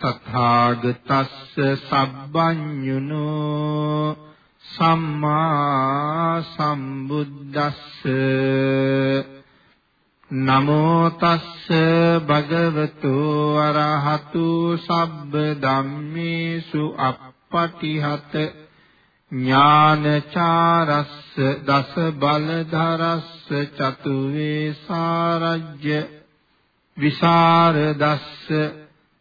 තථාගතස්ස සබ්බඤුනෝ සම්මා සම්බුද්දස්ස නමෝ තස්ස භගවතු අරහතු සබ්බ ධම්මේසු අප්පටිහත ඥානචාරස්ස දස බලධරස්ස චතු වේසාරජ්‍ය විසරදස්ස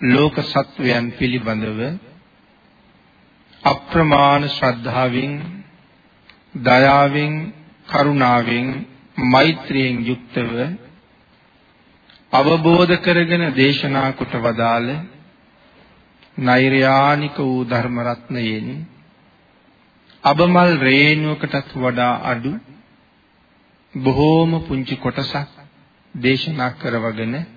ලෝක සත්වයන් පිළිබඳව අප්‍රමාණ ශ්‍රද්ධාවෙන් දයාවෙන් කරුණාවෙන් මෛත්‍රියෙන් යුක්තව අවබෝධ කරගෙන දේශනා කොට වදාළ නෛර්යානික වූ ධර්ම රත්නයෙන් අබමල් රේණුවකටත් වඩා අඩු බොහෝම පුංචි කොටසක් දේශනා කරවගෙන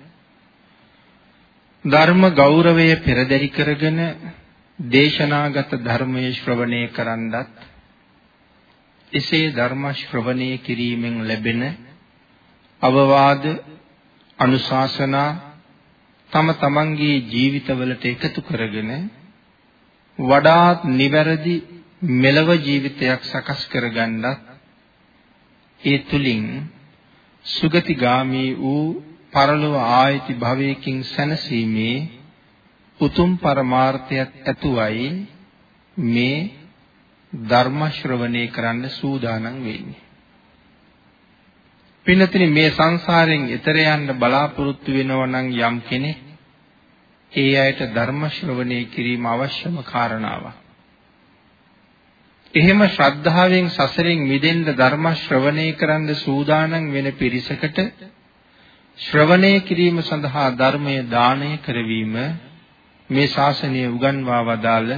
ධර්ම ගෞරවය පෙරදරි කරගෙන දේශනාගත ධර්මයේ ශ්‍රවණය කරන්නත් එසේ ධර්ම ශ්‍රවණය කිරීමෙන් ලැබෙන අවවාද අනුශාසනා තම තමන්ගේ ජීවිතවලට එකතු කරගෙන වඩාත් නිවැරදි මෙලව ජීවිතයක් සකස් කරගන්නත් ඒ තුලින් සුගතිගාමී වූ පරලොව ආයති භවයකින් සැනසීමේ උතුම් පරමාර්ථයක් ඇතුවයි මේ ධර්ම ශ්‍රවණය කරන්න සූදානම් වෙන්නේ. පින්නතිනි මේ සංසාරයෙන් එතර යන්න බලාපොරොත්තු වෙනව නම් යම් කෙනෙක් ඒ අයට ධර්ම ශ්‍රවණය කිරීම අවශ්‍යම කාරණාවක්. එහෙම ශ්‍රද්ධාවෙන් සසරෙන් මිදෙන්න ධර්ම ශ්‍රවණය කරන්න සූදානම් වෙන පිරිසකට ශ්‍රවණය කිරීම සඳහා ධර්මයේ දානය කරවීම මේ ශාසනය උගන්වා වදාළ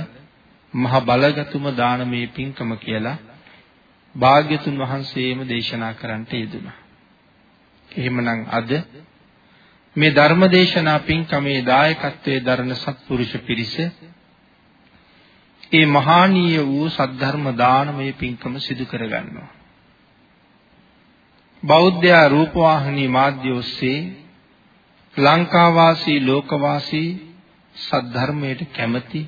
මහ බලගතුම දානමය පින්කම කියලා භාග්‍යතුන් වහන්සේම දේශනා කරන්නට යෙදුණා. එහෙමනම් අද මේ ධර්ම දේශනා පින්කමේ දායකත්වයේ දරන සත්පුරුෂ පිරිස ඒ මහානීය වූ සද්ධර්ම දානමය පින්කම සිදු කරගන්නවා. බෞද්ධයා රූපවාහිනී මාධ්‍ය ඔස්සේ ලංකාවාසී ලෝකවාසී සද්ධර්මයට කැමති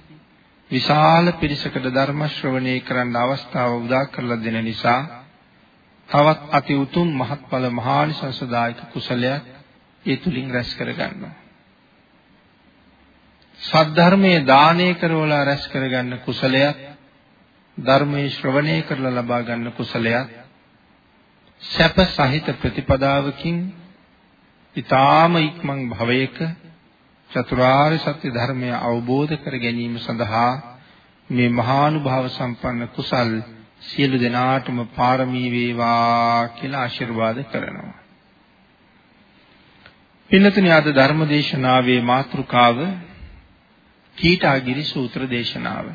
විශාල පිරිසකට ධර්ම ශ්‍රවණය කරන්න අවස්ථාව උදා කරලා දෙන නිසා තවත් අති උතුම් මහත්ඵල මහානිසංසදායක කුසලයක් ඒ තුලින් රැස් කරගන්නවා. සද්ධර්මයේ දානය කරවලා රැස් කරගන්න කුසලයක් ධර්මයේ ශ්‍රවණය කරලා ලබා ගන්න කුසලයක් සැප සහිත ප්‍රතිපදාවකින් ඊ타ම ඉක්මන් භවයක චතුරාර්ය සත්‍ය ධර්මය අවබෝධ කර ගැනීම සඳහා මේ මහානුභාව සම්පන්න කුසල් සියලු දෙනාටම පාරමී වේවා කියලා ආශිර්වාද කරනවා. පින්නතුනි අද ධර්ම දේශනාවේ මාතෘකාව කීටාගිරි සූත්‍ර දේශනාව.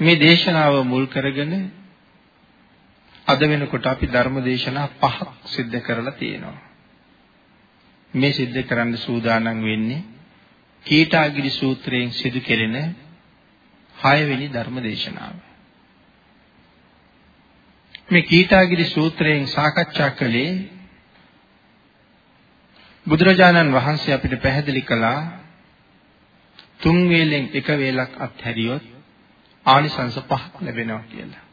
මේ දේශනාව මුල් කරගෙන අද වෙනකොට අපි ධර්ම දේශනා පහක් සිද්ධ කරලා තියෙනවා. මේ සිද්ධ කරන්න සූදානම් වෙන්නේ කීටාගිරි සූත්‍රයෙන් සිදු කෙරෙන 6 වෙනි ධර්ම දේශනාව. මේ කීටාගිරි සූත්‍රයෙන් සාකච්ඡා කළේ බුදුරජාණන් වහන්සේ අපිට පැහැදිලි කළා තුන් වේලෙන් එක වේලක් අත්හැරියොත් ආනිසංස පහක් ලැබෙනවා කියලා.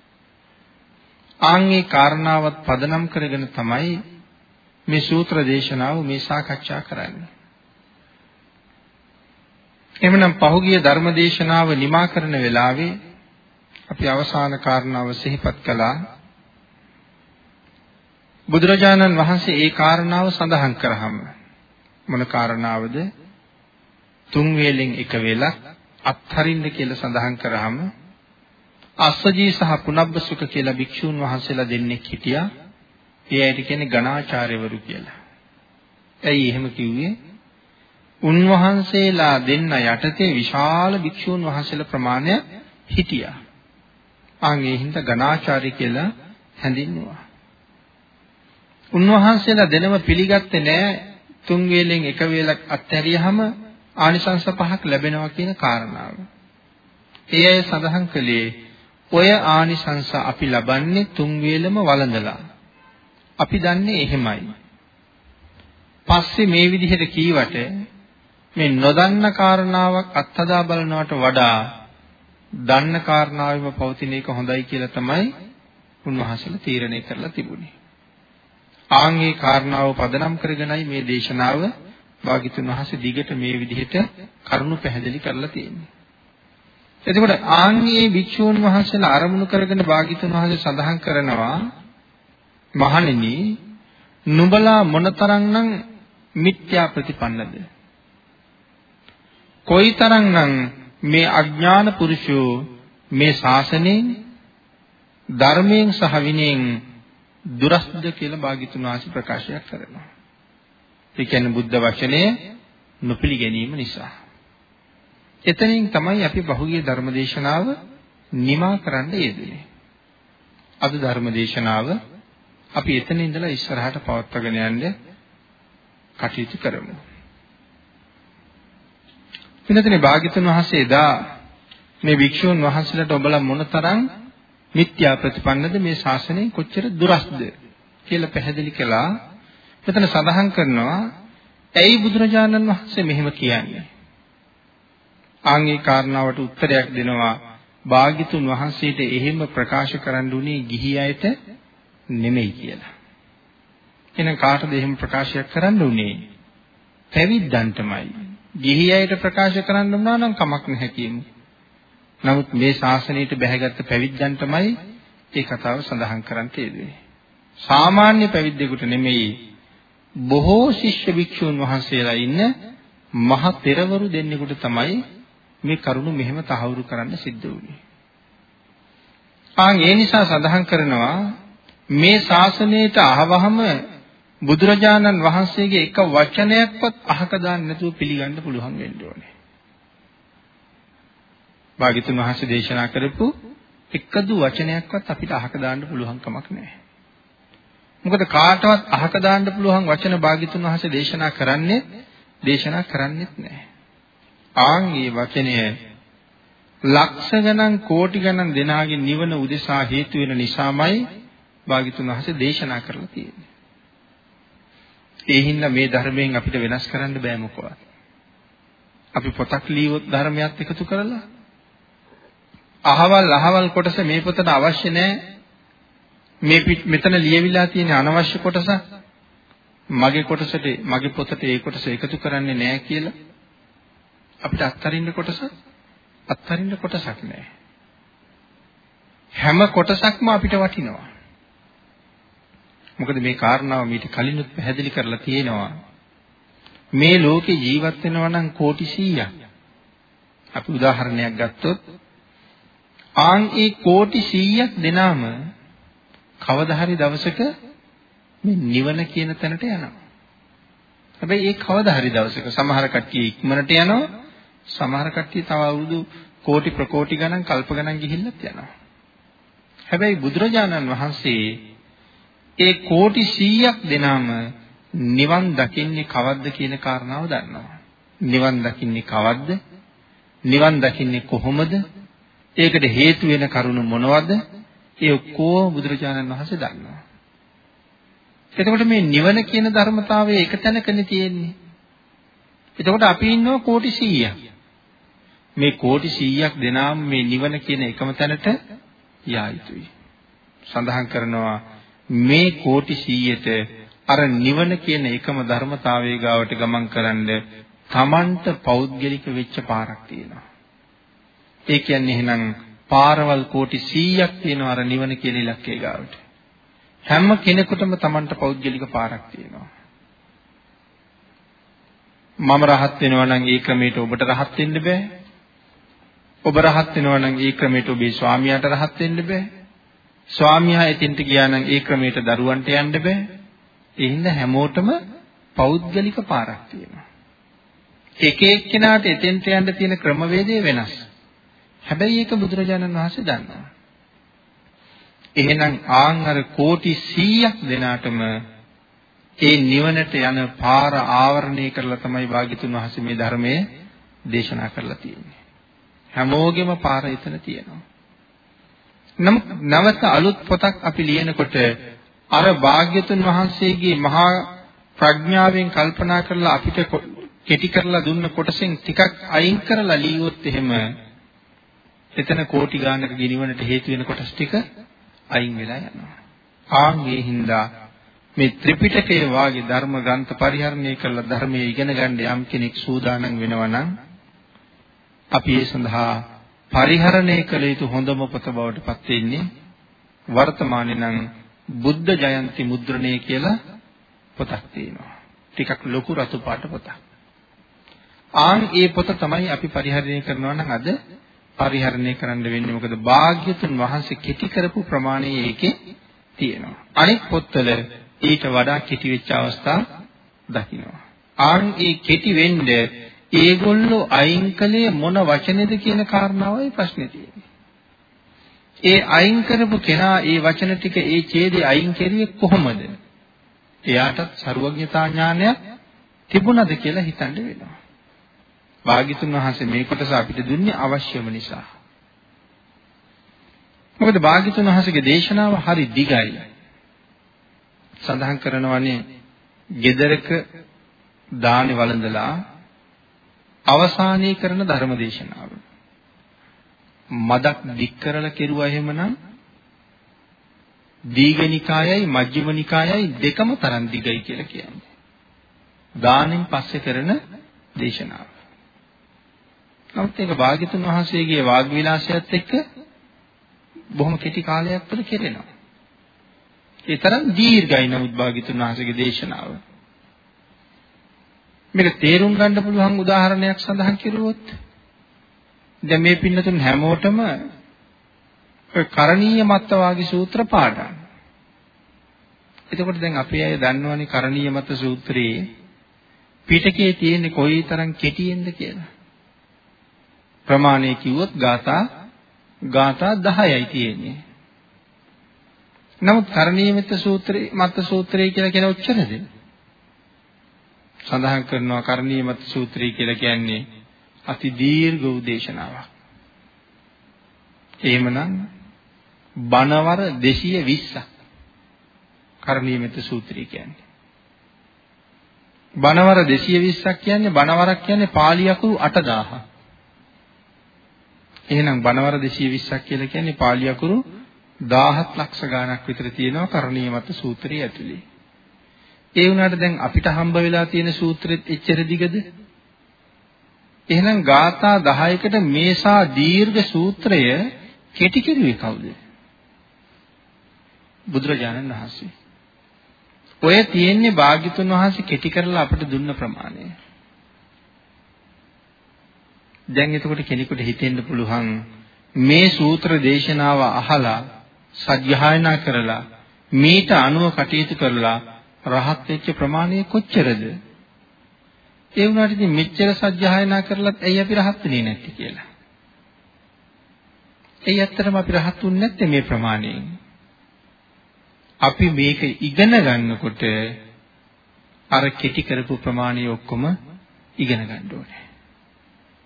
ආන්ගේ කාරණාවත් පදනම් කරගෙන තමයි මේ සූත්‍ර දේශනාව මේ සාකච්ඡා කරන්නේ. එhmenan පහුගිය ධර්ම දේශනාව නිමා කරන වෙලාවේ අපි අවසාන කාරණාව සිහිපත් කළා. බුදුරජාණන් වහන්සේ ඒ කාරණාව සඳහන් කරාම මොන කාරණාවද? තුන් වේලෙන් එක වේලක් අත්හරින්න කියලා සඳහන් කරාම අස්සජී සහ පුනබ්බසුක කියලා භික්ෂූන් වහන්සේලා දෙන්නෙක් හිටියා. ඒ අයට කියන්නේ ගණාචාර්යවරු කියලා. ඇයි එහෙම කිව්වේ? උන්වහන්සේලා දෙන්න යටතේ විශාල භික්ෂූන් වහන්සේලා ප්‍රමාණයක් හිටියා. ආන් ඒ හින්දා ගණාචාර්ය කියලා හැඳින්වුවා. උන්වහන්සේලා දෙනම පිළිගත්තේ නැහැ තුන් වේලෙන් එක වේලක් අත්හැරියහම ආනිසංස පහක් ලැබෙනවා කියන කාරණාව. ඒ අය සඳහන් කළේ ඔය ආනිසංස අපි ලබන්නේ තුන් වේලම වළඳලා. අපි දන්නේ එහෙමයි. පස්සේ මේ විදිහට කීවට මේ නොදන්න කාරණාවක් අත්හදා බලනවට වඩා දන්න කාරණාවෙම පවතින එක හොඳයි කියලා තමයි උන්වහන්සේලා තීරණය කරලා තිබුණේ. ආන්ගේ කාරණාව පදනම් කරගෙනයි මේ දේශනාව භාග්‍යතුන් වහන්සේ දිගට මේ විදිහට කරුණු පැහැදිලි කරලා තියෙන්නේ. එතකොට ආන්ගේ භික්ෂූන් වහන්සේලා අරමුණු කරගෙන භාග්‍යතුන් වහන්සේ සඳහන් කරනවා මහණෙනි නුඹලා මොනතරම්නම් මිත්‍යා ප්‍රතිපන්නද කොයිතරම්නම් මේ අඥාන පුරුෂයෝ මේ ශාසනයෙන් ධර්මයෙන් සහ විනයෙන් දුරස්ද කියලා භාග්‍යතුන් වහන්සේ ප්‍රකාශයක් කරනවා. ඒ කියන්නේ බුද්ධ වචනය නොපිළිගැනීම නිසා. එතනින් තමයි අපි බහුගිය ධර්මදේශනාව නිමා කරන්න යෙදුනේ. අද ධර්මදේශනාව අපි එතන ඉඳලා ඉස්සරහට පවත්වාගෙන යන්න කටයුතු කරමු. පින්නතනේ භාග්‍යතුන් වහන්සේ එදා මේ වික්ෂුන් වහන්සේලාට ඔබලා මොනතරම් මිත්‍යා ප්‍රතිපන්නද මේ ශාසනය කොච්චර දුරස්ද කියලා පැහැදිලි කළා. මෙතන සඳහන් කරනවා ඇයි බුදුරජාණන් වහන්සේ මෙහෙම කියන්නේ? ආන්ගේ කාරණාවට උත්තරයක් දෙනවා භාග්‍යතුන් වහන්සේට එහෙම ප්‍රකාශ කරන්න උනේ ගිහි අයට නෙමෙයි කියලා. එහෙනම් කාටද එහෙම ප්‍රකාශයක් කරන්න උනේ? පැවිද්දන්ටමයි. ගිහි අයට ප්‍රකාශ කරන්න උනා නම් කමක් නැහැ කියමු. නමුත් මේ ශාසනයට බැහැගත් පැවිද්දන්ටමයි ඒ කතාව සඳහන් කරන්න තියෙන්නේ. සාමාන්‍ය පැවිද්දෙකුට නෙමෙයි බොහෝ ශිෂ්‍ය භික්ෂූන් වහන්සේලා ඉන්න මහ තෙරවරු දෙන්නෙකුට තමයි මේ කරුණ මෙහෙම තහවුරු කරන්න සිද්ධ වුණේ. ආන් ඒ නිසා සඳහන් කරනවා මේ ශාසනයට අහවහම බුදුරජාණන් වහන්සේගේ එක වචනයක්වත් අහක දාන්න නැතුව පිළිගන්න පුළුවන් වෙන්න ඕනේ. භාග්‍යතුන් වහන්සේ දේශනා කරපු එකදු වචනයක්වත් අපිට අහක දාන්න පුළුවන් කමක් නැහැ. මොකද කාටවත් අහක දාන්න පුළුවන් වචන භාග්‍යතුන් වහන්සේ දේශනා කරන්නේ දේශනා කරන්නේත් නැහැ. ආන් මේ වචනය ලක්ෂ ගණන් කෝටි ගණන් දෙනාගේ නිවන උදෙසා හේතු වෙන නිසාමයි භාග්‍යතුන් වහන්සේ දේශනා කරලා තියෙන්නේ. ඒ හින්දා මේ ධර්මයෙන් අපිට වෙනස් කරන්න බෑ මොකවත්. අපි පොතක් ලියවොත් ධර්මයක් එකතු කරලා අහවල් අහවල් කොටස මේ පොතට අවශ්‍ය නැහැ. මේ මෙතන ලියවිලා තියෙන අනවශ්‍ය කොටස මගේ කොටසට මගේ පොතට ඒ කොටස එකතු කරන්නේ නැහැ කියලා අපිට අත්තරින්න කොටස අත්තරින්න කොටසක් නැහැ. හැම කොටසක්ම අපිට වටිනවා. මොකද මේ කාරණාව මීට කලිනුත් පැහැදිලි කරලා තියෙනවා. මේ ලෝකේ ජීවත් වෙනවා නම් කෝටි 100ක්. අපි උදාහරණයක් ගත්තොත් ආන් ඒ කෝටි 100ක් දෙනාම කවදා හරි දවසක මේ නිවන කියන තැනට යනවා. හැබැයි ඒ කවදා හරි දවසක සමහර කට්ටිය ඉක්මනට යනවා සමහර කට්ටිය තව අවුරුදු කෝටි ප්‍රකෝටි ගණන් කල්ප ගණන් ගිහිල්ලත් යනවා. හැබැයි බුදුරජාණන් වහන්සේ ඒ කෝටි 100ක් දෙනාම නිවන් දකින්නේ කවද්ද කියන කාරණාව දන්නවා. නිවන් දකින්නේ කවද්ද? නිවන් දකින්නේ කොහොමද? ඒකට හේතු වෙන කරුණු මොනවද? ඒ ඔක්කොම බුදුරජාණන් වහන්සේ දන්නවා. එතකොට මේ නිවන කියන ධර්මතාවය එක තැනකනේ තියෙන්නේ. එතකොට අපි ඉන්නවා කෝටි 100ක්. මේ කෝටි 100ක් දෙනාම මේ නිවන කියන එකම තැනට යා යුතුයි. සඳහන් කරනවා මේ කෝටි 100ට අර නිවන කියන එකම ධර්මතාවයේ ගාවට ගමන් කරන්න තමන්ට පෞද්ගලික වෙච්ච පාරක් තියෙනවා. ඒ කියන්නේ එහෙනම් පාරවල් කෝටි 100ක් තියෙනවා අර නිවන කියන ඉලක්කය ගාවට. හැම කෙනෙකුටම තමන්ට පෞද්ගලික පාරක් තියෙනවා. මම රහත් වෙනවා නම් ඒ ක්‍රමයට ඔබට රහත් වෙන්න බෑ. ඔබ රහත් වෙනවා නම් ඒ ක්‍රමයට ඔබේ ස්වාමියාට රහත් වෙන්න බෑ. ස්වාමියා එතෙන්ට ගියා නම් ඒ ක්‍රමයට දරුවන්ට යන්න බෑ. ඒ හින්දා හැමෝටම පෞද්ගලික පාරක් තියෙනවා. එක එක්කෙනාට එතෙන්ට යන්න තියෙන ක්‍රමවේදය වෙනස්. හැබැයි ඒක බුදුරජාණන් වහන්සේ දන්නවා. එහෙනම් ආන් අර කෝටි 100ක් දෙනාටම ඒ නිවනට යන පාර ආවරණය කරලා තමයි භාග්‍යතුන් වහන්සේ මේ ධර්මයේ දේශනා කරලා තියෙන්නේ. හැමෝගෙම පාර එතන තියෙනවා. නමුත් නවත අලුත් පොතක් අපි ලියනකොට අර භාග්‍යතුන් වහන්සේගේ මහා ප්‍රඥාවෙන් කල්පනා කරලා අපිට කෙටි කරලා දුන්න කොටසෙන් ටිකක් අයින් කරලා ලියුවොත් එහෙම එතන කෝටි ගානක ගිනිවනට හේතු වෙන කොටස් ටික අයින් වෙලා යනවා. ආන් මේ හින්දා මේ ත්‍රිපිටකයේ වාගේ ධර්ම ග්‍රන්ථ පරිහරණය කරලා ධර්මයේ ඉගෙන ගන්න යම් කෙනෙක් සූදානම් වෙනවා නම් අපි ඒ සඳහා පරිහරණය කළ යුතු හොඳම පොත බවට පත් වෙන්නේ වර්තමානයේ නම් බුද්ධ ජයන්ති මුද්‍රණය කියලා පොතක් තියෙනවා. ටිකක් ලොකු රතු පාට පොතක්. ආන් ඒ පොත තමයි අපි පරිහරණය කරනවා නම් අද පරිහරණය කරන්න වෙන්නේ මොකද භාග්‍යතුන් වහන්සේ කෙටි කරපු ප්‍රමාණය ඒකේ තියෙනවා. අනෙක් පොත්වල ඊට වඩා කෙටි වෙච්ච අවස්ථා දකින්නවා. ආන් ඒ කෙටි වෙන්නේ ඒගොල්ලෝ අයින් කළේ මොන වචනේද කියන කාරණාවයි ප්‍රශ්නේ තියෙන්නේ. ඒ අයින් කරපු කෙනා ඒ වචන ටික ඒ ඡේදේ අයින් කරුවේ කොහොමද? එයාටත් ਸਰුවඥතා ඥානයක් තිබුණද කියලා හිතන්න වෙනවා. භාග්‍යතුන් වහන්සේ මේ කොටස අපිට දුන්නේ අවශ්‍යම නිසා. මොකද භාග්‍යතුන් වහන්සේගේ දේශනාව හරි දිගයි. සඳහන් කරනවානේ gedaraka දානි වළඳලා අවසානයේ කරන ධර්ම දේශනාව. මදක් දික් කරලා කෙරුවා එහෙමනම් දීඝනිකායයි මජ්ක්‍ධිමනිකායයි දෙකම තරම් දිගයි කියලා කියන්නේ. දානෙන් පස්සේ කරන දේශනාව. නමුත් ඒක භාග්‍යතුන් වහන්සේගේ වාග් විලාසයත් එක්ක බොහොම කෙටි කාලයක් තුළ කෙරෙනවා. ඒ තරම් දීර්ඝයි නමුත් භාග්‍යතුන් වහන්සේගේ දේශනාව. මේක තේරුම් ගන්න පුළුවන් උදාහරණයක් සඳහන් කෙරුවොත් දැන් මේ පින්නතුන් හැමෝටම ඔය කරණීය මත්ත වාගේ සූත්‍ර පාඩම්. එතකොට දැන් අපි අය දන්නවනේ කරණීය මත්ත සූත්‍රයේ පිටකේ තියෙන්නේ කොයිතරම් කෙටියෙන්ද කියලා. ප්‍රමාණය කිව්වොත් ગાථා ગાථා 10යි තියෙන්නේ. නමුත් කරණීයමෙත් සූත්‍රේ මත් සූත්‍රය කියලා කියන උච්චරද? සඳහන් කරනවා කරණීයමත් සූත්‍රය කියලා කියන්නේ අති දීර්ඝ උදේශනාවක්. එහෙමනම් බණවර 220ක් කරණීයමෙත් සූත්‍රය කියන්නේ. බණවර 220ක් කියන්නේ බණවරක් කියන්නේ පාලි අකුරු 8000. එහෙනම් බණවර 220ක් කියලා කියන්නේ පාලි අකුරු 17 ලක්ෂ ගාණක් විතර තියෙනවා කරණීය මත සූත්‍රයේ ඇතුලේ. ඒ වුණාට දැන් අපිට හම්බ වෙලා තියෙන සූත්‍රෙත් එච්චර දිගද? එහෙනම් ગાථා 10කට මේසා දීර්ඝ සූත්‍රය කෙටි කෙරුවේ කවුද? බුදුරජාණන් වහන්සේ. ඔය තියෙන්නේ භාග්‍යතුන් වහන්සේ කෙටි කරලා අපිට දුන්න ප්‍රමාණය. දැන් එතකොට කෙනෙකුට හිතෙන්න පුළුවන් මේ සූත්‍ර දේශනාව අහලා සත්‍යයනා කරලා මේට අනුව කටයුතු කරලා රහත් වෙච්ච ප්‍රමාණය කොච්චරද? ඒ වුණාට ඉතින් මෙච්චර සත්‍යයනා කරලත් ඇයි අපි රහත් වෙන්නේ නැත්තේ කියලා. ඒ ඇත්තටම අපි රහත් වුනේ නැත්තේ මේ ප්‍රමාණයෙන්. අපි මේක ඉගෙන ගන්නකොට අර කෙටි කරපු ප්‍රමාණය ඔක්කොම ඉගෙන ගන්න ඕනේ.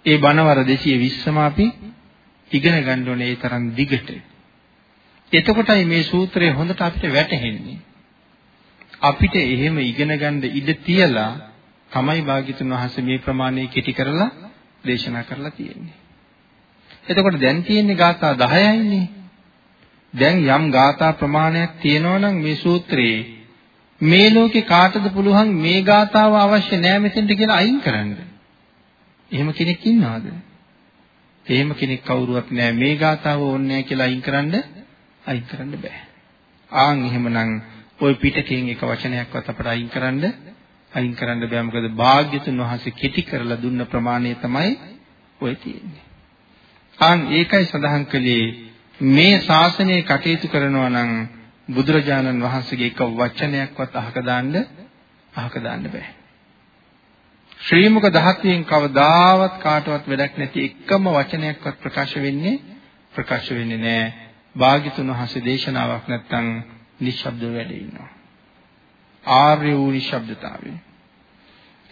ඒ බණවර 220ම අපි ඉගෙන ගන්න ඕනේ ඒ තරම් දිගට. එතකොටයි මේ සූත්‍රය හොඳට අපිට වැටහෙන්නේ. අපිට එහෙම ඉගෙන ගන්න ඉඩ තියලා තමයි භාග්‍යතුන් වහන්සේ මේ ප්‍රමාණය කෙටි කරලා දේශනා කරලා තියෙන්නේ. එතකොට දැන් තියෙන්නේ ગાථා 10යිනේ. දැන් යම් ગાථා ප්‍රමාණයක් තියෙනවා මේ සූත්‍රයේ මේ ලෝකේ කාටද පුළුවන් මේ ગાතාව අවශ්‍ය නැහැ මෙතෙන්ට කියලා අයින් කරන්න. එහෙම කෙනෙක් ඉන්නවද? එහෙම කෙනෙක් කවුරුවත් නැහැ මේ ગાතාව ඕනේ නැහැ කියලා අයින් කරන්න අයින් කරන්න බෑ. ආන් එහෙමනම් ওই පිටකයෙන් එක වචනයක්වත් අපට අයින් කරන්න අයින් කරන්න බෑ මොකද භාග්‍යතුන් වහන්සේ කෙටි කරලා දුන්න ප්‍රමාණය තමයි ඔය තියෙන්නේ. ආන් ඒකයි සඳහන් කළේ මේ ශාසනය කටයුතු කරනවා නම් බුදුරජාණන් වහන්සේගේ එක වචනයක්වත් අහක දාන්න අහක දාන්න බෑ. ශ්‍රී මුක දහත්වයෙන් කවදාවත් කාටවත් වැඩක් නැති එකම වචනයක්වත් ප්‍රකාශ වෙන්නේ ප්‍රකාශ වෙන්නේ නැහැ. භාග්‍යතුන් වහන්සේ දේශනාවක් නැත්තම් නිශ්ශබ්දව වැඩ ඉන්නවා. ආර්ය වූ නිශ්ශබ්දතාවය.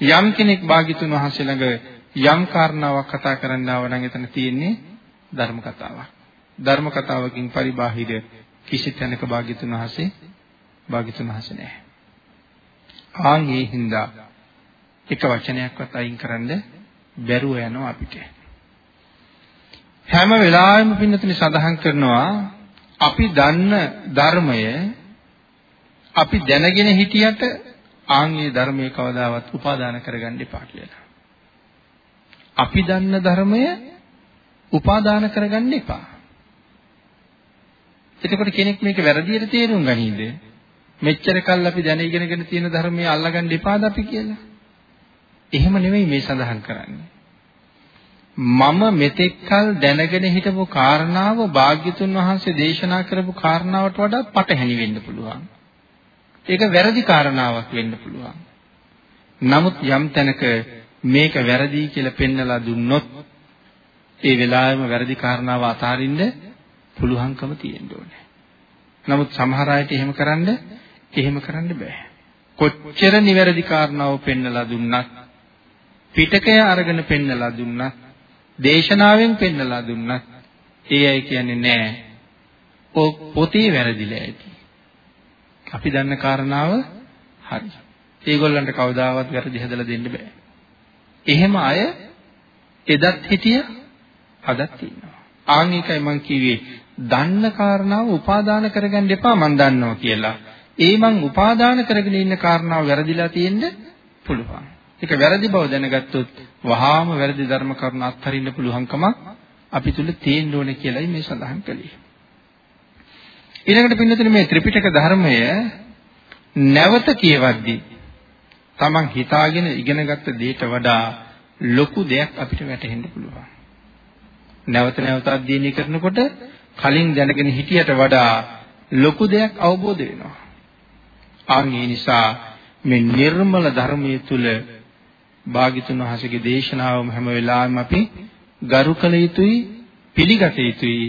යම් කෙනෙක් භාග්‍යතුන් වහන්සේ ළඟ යම් කාරණාවක් කතා කරන්න ආව නම් එතන තියෙන්නේ ධර්ම කතාවක්. ධර්ම කතාවකින් පරිබාහිර කිසි තැනක භාග්‍යතුන් වහන්සේ භාග්‍යතුන් වහන්සේ නැහැ. ආන් ඒ හින්දා එක වචනයක්වත් අයින් කරන්න බැරුව යනවා අපිට. හැම වෙලාවෙම පින්නතුනි සඳහන් කරනවා අපි දන්න ධර්මය අපි දැනගෙන හිටියට ආන්ගේ ධර්මයේ කවදාවත් උපාදාන කරගන්න එපා කියලා. අපි දන්න ධර්මය උපාදාන කරගන්න එපා. එතකොට කෙනෙක් මේක වැරදියට තේරුම් ගනීද? මෙච්චර කල් අපි දැන ඉගෙනගෙන තියෙන ධර්මයේ අල්ලගන්න එපාද අපි කියලා? එහෙම නෙවෙයි මේ සඳහන් කරන්නේ. මම මෙතෙක් කල් දැනගෙන හිටපු කාරණාව භාග්‍යතුන් වහන්සේ දේශනා කරපු කාරණාවට වඩා පටහැනි වෙන්න පුළුවන්. ඒක වැරදි කාරණාවක් වෙන්න පුළුවන්. නමුත් යම් තැනක මේක වැරදි කියලා පෙන්නලා දුන්නොත් ඒ වෙලාවෙම වැරදි කාරණාව අතාරින්න පුළුවන්කම තියෙන්න ඕනේ. නමුත් සමහර අයට එහෙම කරන්න එහෙම කරන්න බෑ. කොච්චර නිවැරදි කාරණාව පෙන්නලා දුන්නත් පිටකය අරගෙන පෙන්නලා දුන්නත් දේශනාවෙන් පෙන්නලා දුන්නත් ඒ අය කියන්නේ නෑ. ඔය පොතේ වැරදිලා ඇති. අපි දන්න කාරණාව හරි. ඒගොල්ලන්ට කවදාවත් වැරදි හදලා දෙන්න බෑ. එහෙම අය එදත් හිටිය අදත් ඉන්නවා. ආන් එකයි මම කිව්වේ දන්න කාරණාව උපාදාන කරගන්න එපා මම දන්නවා කියලා. ඒ මං උපාදාන කරගෙන ඉන්න කාරණාව වැරදිලා තියෙන්න පුළුවන්. ඒක වැරදි බව දැනගත්තොත් වහාම වැරදි ධර්ම කරුණ අත්හරින්න පුළුවන්කමක් අපි තුල තියෙන්න ඕනේ කියලායි මේ සඳහන් කළේ. ඊළඟට පින්නතුනේ මේ ත්‍රිපිටක ධර්මය නැවත කියවද්දී තමන් හිතාගෙන ඉගෙනගත්ත දේට වඩා ලොකු දෙයක් අපිට වැටහෙන්න පුළුවන්. නැවත නැවත අධ්‍යයනය කරනකොට කලින් දැනගෙන හිටියට වඩා ලොකු දෙයක් අවබෝධ වෙනවා. ආන් ඒ නිසා මේ නිර්මල ධර්මයේ තුල භාග්‍යතුන් වහන්සේගේ දේශනාවම හැම වෙලාවෙම අපි ගරු කළ යුතුයි පිළිගත යුතුයි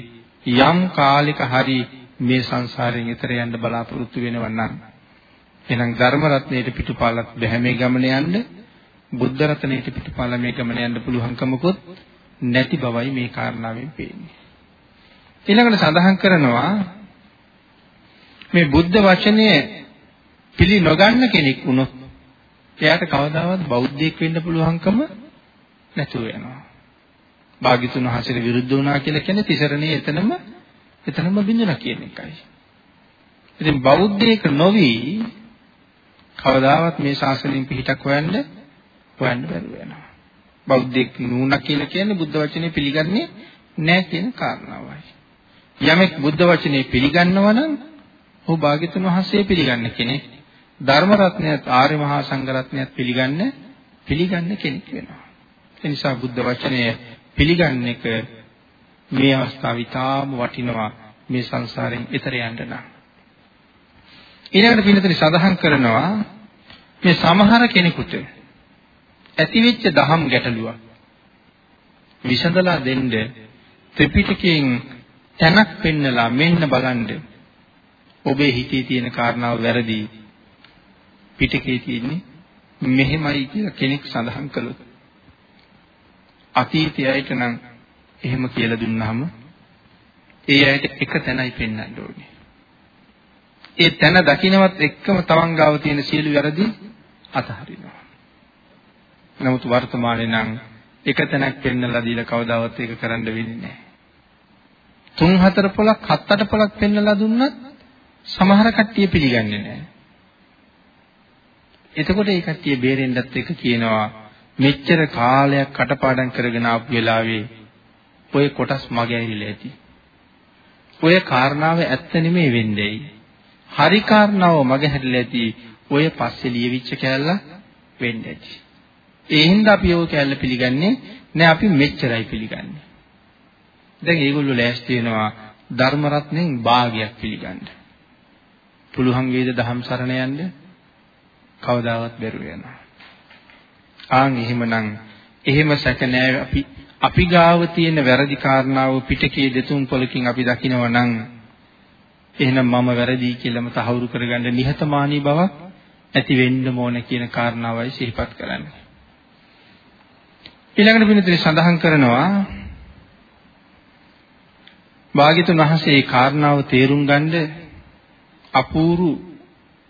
යම් කාලයක හරි මේ සංසාරයෙන් එතර යන්න බලාපොරොත්තු වෙනවා නම්. එහෙනම් ධර්ම රත්නයේ පිටුපාලක් බැහැ මේ ගමන යන්න. බුද්ධ රත්නයේ පිටුපාල මේ ගමන යන්න පුළුවන්කමකුත් නැති බවයි මේ කාරණාවෙන් පේන්නේ. ඊළඟට සඳහන් කරනවා මේ බුද්ධ වචනය පිළි නොගන්න කෙනෙක් වුණොත් එයාට කවදාවත් බෞද්ධයෙක් වෙන්න පුළුවන්කම නැතුව යනවා. භාග්‍යතුන් වහන්සේට විරුද්ධ වුණා කියලා කියන්නේ තිසරණේ එතනම එතනම බින්දුනා කියන එකයි. ඉතින් බෞද්ධයෙක් නොවි කවදාවත් මේ ශාසනයෙන් පිටක් හොයන්න හොයන්න බැරුව යනවා. බෞද්ධයෙක් නුණා කියලා කියන්නේ බුද්ධ වචනේ පිළිගන්නේ නැහැ කියන කාරණාවයි. යමෙක් බුද්ධ වචනේ පිළිගන්නවා නම් ඔහු භාග්‍යතුන් වහන්සේ පිළිගන්න කෙනෙක්. ධර්ම රත්නයත් ආර්ය මහා සංඝ රත්නයත් පිළිගන්න පිළිගන්න කෙනෙක් වෙනවා. ඒ නිසා බුද්ධ වචනය පිළිගන්න එක මේ අවස්ථාව ඉතාම වටිනවා මේ සංසාරයෙන් එතර යන්න නම්. ඊළඟට පින්නතේ සඳහන් කරනවා මේ සමහර කෙනෙකුට ඇතිවෙච්ච දහම් ගැටලුවක්. විසඳලා දෙන්න ත්‍රිපිටකයෙන් තැනක් පෙන්නලා මෙන්න බලන්න ඔබේ හිතේ තියෙන කාරණාව වැරදි. පිටකේ තියෙන්නේ මෙහෙමයි කියලා කෙනෙක් සඳහන් කළොත්. අතීතයයට නම් එහෙම කියලා දුන්නාම ඒ අයට එක තැනයි පෙන්වන්න ඕනේ. ඒ තැන දකින්නවත් එක්කම තමන් ගාව තියෙන සියලු වැරදි අතහරිනවා. නමුත් වර්තමානයේ නම් එක තැනක් පෙන්නලා දීලා කවදාවත් ඒක කරන්න වෙන්නේ නැහැ. තුන් හතර පොලක් හත් අට පොලක් පෙන්නලා දුන්නත් සමහර කට්ටිය පිළිගන්නේ නැහැ. එතකොට ඒ කට්ටිය බේරෙන්නත් එක කියනවා මෙච්චර කාලයක් කටපාඩම් කරගෙන ආපු වෙලාවේ ඔය කොටස් මගේ ඇහිලා ඇති. ඔය කාරණාව ඇත්ත නෙමෙයි වෙන්නේ. හරි කාරණාව මගේ හැදලා ඇති. ඔය පස්සේ ලියවිච්ච කැලල වෙන්නේ ඇති. ඒ හින්දා අපි ඔය කැලල පිළිගන්නේ නෑ අපි මෙච්චරයි පිළිගන්නේ. දැන් ඒගොල්ලෝ ලෑස්ති වෙනවා ධර්ම රත්නෙන් භාගයක් පිළිගන්න. පුළුවන් වේද දහම් සරණ යන්න කවදාවත් බැරුව යනවා. ආන් එහෙමනම් එහෙම සැක නෑ අපි අපි ගාව තියෙන වැරදි කාරණාව පිටකයේ දෙතුන් පොලකින් අපි දකිනවා නම් එහෙනම් මම වැරදි කියලාම තහවුරු කරගන්න නිහතමානී බවක් ඇති වෙන්න ඕන කියන කාරණාවයි සිහිපත් කරන්නේ. ඊළඟට පිළිතුරේ සඳහන් කරනවා භාග්‍යතුන් වහන්සේ මේ කාරණාව තේරුම් ගන්න අපූරු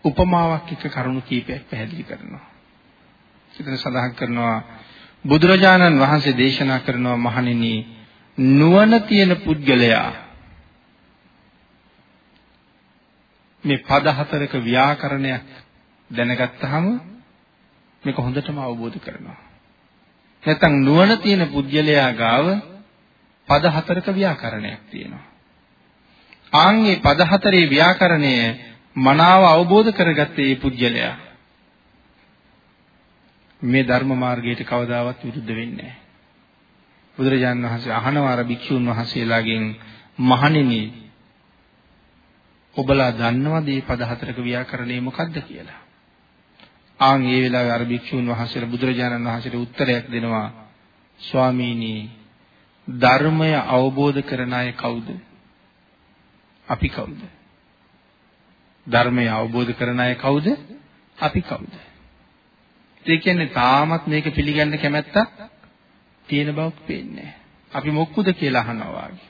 උපමාවක් එක කරුණු කීපයක් පැහැදිලි කරනවා. එතන සඳහන් කරනවා බුදුරජාණන් වහන්සේ දේශනා කරනවා මහණෙනි නුවණ තියෙන පුද්ගලයා මේ පද හතරක ව්‍යාකරණයක් දැනගත්තාම මේක හොඳටම අවබෝධ කරනවා. නැත්තම් නුවණ තියෙන පුද්ගලයා ගාව පද හතරක ව්‍යාකරණයක් තියෙනවා. ආන්ගේ පද හතරේ ව්‍යාකරණය මනාව අවබෝධ කරගත්තේ මේ පුජ්‍යලයා. මේ ධර්ම මාර්ගයට කවදාවත් විරුද්ධ වෙන්නේ නැහැ. බුදුරජාණන් වහන්සේ අහනවා අර භික්ෂුන් වහන්සේලාගෙන් මහණෙනි ඔබලා දන්නවද මේ පද හතරක ව්‍යාකරණය මොකක්ද කියලා? ආන් ඒ වෙලාවේ අර භික්ෂුන් වහන්සේලා බුදුරජාණන් වහන්සේට උත්තරයක් දෙනවා ස්වාමීනි ධර්මය අවබෝධ කරන අය කවුද? අපි කවුද? ධර්මය අවබෝධ කරන අය කවුද? අපි කවුද? ඒ කියන්නේ තාමත් මේක පිළිගන්න කැමැත්තක් තියෙන බවක් පේන්නේ අපි මොක්කුද කියලා අහනවා වගේ.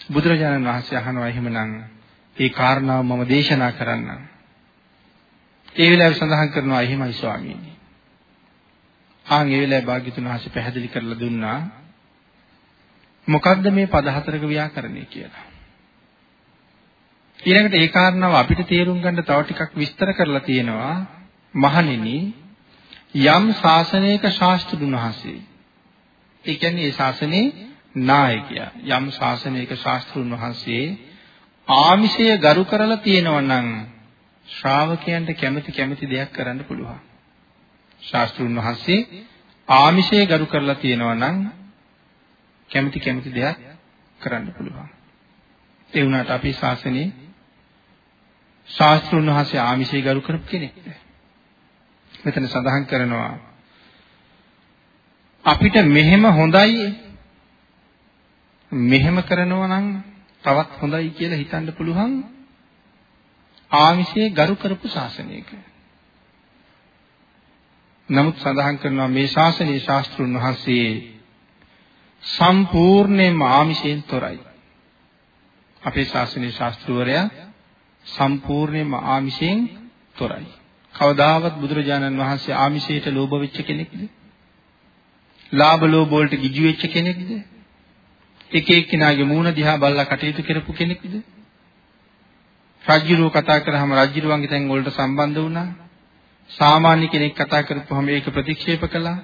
බුදුරජාණන් වහන්සේ අහනවා එහෙමනම් ඒ කාරණාව මම දේශනා කරන්නම්. ඒ වෙලාවේ සඳහන් කරනවා එහෙමයි ස්වාමීනි. ආන් ඒ වෙලාවේ භාග්‍යතුන් වහන්සේ පැහැදිලි කරලා දුන්නා මොකක්ද මේ පද හතරක ව්‍යාකරණය කියලා. ඊළඟට ඒ කාරණාව අපිට තේරුම් ගන්න තව ටිකක් විස්තර කරලා තියෙනවා මහණෙනි යම් ශාසනයක ශාස්ත්‍රුන් වහන්සේ ඒ කියන්නේ ඒ ශාසනයේ නායකයා යම් ශාසනයක ශාස්ත්‍රුන් වහන්සේ ආමිෂය ගරු කරලා තියෙනවා නම් ශ්‍රාවකයන්ට කැමති කැමති දෙයක් කරන්න පුළුවන් ශාස්ත්‍රුන් වහන්සේ ආමිෂය ගරු කරලා තියෙනවා නම් කැමති කැමති දෙයක් කරන්න පුළුවන් ඒ වුණාට අපි ශාසනයේ ශාස්ත්‍රුන් වහන්සේ ආමිෂය ගරු කරපු කෙනෙක්ද? මෙතන සඳහන් කරනවා අපිට මෙහෙම හොඳයි මෙහෙම කරනවා නම් තවත් හොඳයි කියලා හිතන්න පුළුවන් ආමිෂයේ ගරු කරපු ශාසනයක. නමුත් සඳහන් කරනවා මේ ශාසනයේ ශාස්ත්‍රුන් වහන්සේ සම්පූර්ණයෙන්ම ආමිෂයෙන් තොරයි. අපේ ශාසනයේ ශාස්ත්‍රවරයා සම්පූර්ණයෙන්ම ආමිෂයෙන් තොරයි. කවදාවත් බුදුරජාණන් වහන්සේ ආමිෂයට ලෝභ වෙච්ච කෙනෙක්ද? ලාභ ලෝභ වලට ගිජු වෙච්ච කෙනෙක්ද? එක එක්කිනාගේ මූණ දිහා බලලා කටයුතු කරපු කෙනෙක්ද? රජ්ජුරුව කතා කරාම රජ්ජුරුවන්ගේ තැන් වලට සම්බන්ධ වුණා. සාමාන්‍ය කෙනෙක් කතා කරපුවම ඒක ප්‍රතික්ෂේප කළා.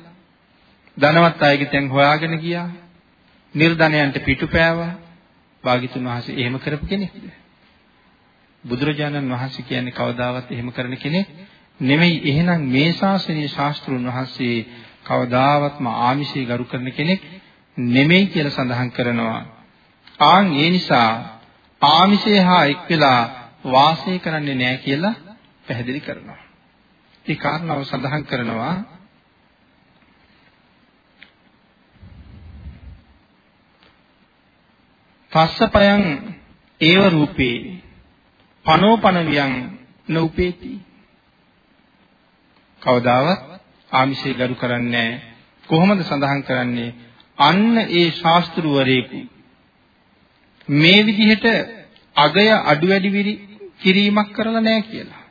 ධනවත් අයගේ තැන් හොයාගෙන ගියා. නිර්ධනයන්ට පිටුපෑවා. භාග්‍යතුන් වහන්සේ එහෙම කරපු කෙනෙක්ද? බුදුරජාණන් වහන්සේ කියන්නේ කවදාවත් එහෙම කරන කෙනෙක් නෙමෙයි. එහෙනම් මේ ශාසනීය ශාස්ත්‍රුන් වහන්සේ කවදාවත්ම ආමිෂය ගරු කරන කෙනෙක් නෙමෙයි කියලා සඳහන් කරනවා. ආන් ඒ නිසා ආමිෂය හා එක් වෙලා වාසය කරන්නේ නැහැ කියලා පැහැදිලි කරනවා. ඒ කාරණාව සඳහන් කරනවා පස්සපයන් ඒව රූපේ පනෝපන වියන් නූපේති කවදාවත් ආමිෂය ගරු කරන්නේ කොහොමද සඳහන් කරන්නේ? අන්න ඒ ශාස්ත්‍රවරයෙකු මේ විදිහට අගය අඩු වැඩි කිරීමක් කරලා නැහැ කියලා.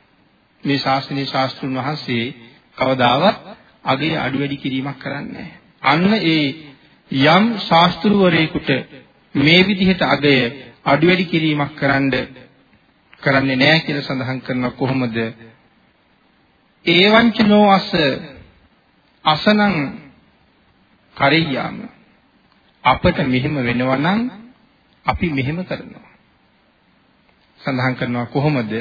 මේ ශාස්ත්‍රීය ශාස්ත්‍රුන් වහන්සේ කවදාවත් අගය අඩු වැඩි කිරීමක් කරන්නේ අන්න ඒ යම් ශාස්ත්‍රවරයෙකුට මේ විදිහට අගය අඩු වැඩි කිරීමක් කරන්න කරන්නේ නැහැ කියලා සඳහන් කරන කොහොමද? ඒවංචනෝ අස අසනං කරියාම. අපට මෙහෙම වෙනවා නම් අපි මෙහෙම කරනවා. සඳහන් කරනවා කොහොමද?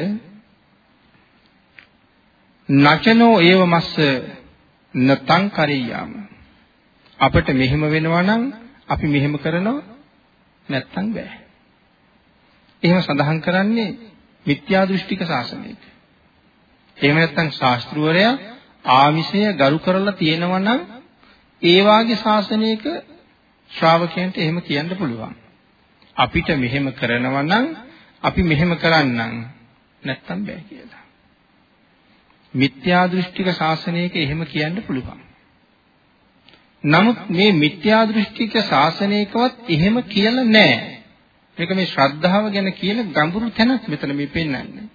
නචනෝ ඒව මස්ස නතං කරියාම. අපට මෙහෙම වෙනවා නම් අපි මෙහෙම කරනවා නැත්තම් බෑ. එහෙම සඳහන් කරන්නේ මිත්‍යා දෘෂ්ටික ශාසනයක. එහෙම නැත්නම් ශාස්ත්‍රවරයා ආමිෂය ගරු කරලා තියෙනවා නම් ඒ වාගේ ශාසනයක ශ්‍රාවකයන්ට එහෙම කියන්න පුළුවන්. අපිට මෙහෙම කරනවා නම් අපි මෙහෙම කරන්නම් නැත්තම් බෑ කියලා. මිත්‍යා දෘෂ්ටික ශාසනයක එහෙම කියන්න පුළුවන්. නමුත් මේ මිත්‍යා දෘෂ්ටික ශාසනයකවත් එහෙම කියලා නැහැ. මේක මේ ශ්‍රද්ධාව ගැන කියන ගැඹුරු තැනක් මෙතන මේ පෙන්වන්නේ.